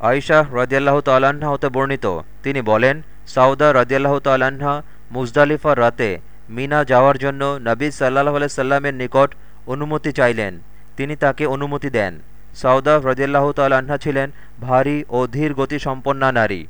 আয়শাহ রাজিয়াল্লাহ তাল্লাহ্না হতে বর্ণিত। তিনি বলেন, সাউদা রাজিয়াল্লাহ তাল্লাহ্না মুজদালিফার রাতে মিনা যাওয়ার জন্য নবী সাল্লাহ সাল্লামের নিকট অনুমতি চাইলেন। তিনি তাকে অনুমতি দেন। সাউদা রদিয়াল্লাহ তাল্লাহ্না ছিলেন ভারী ও ধীর গতিসম্পন্না নারী।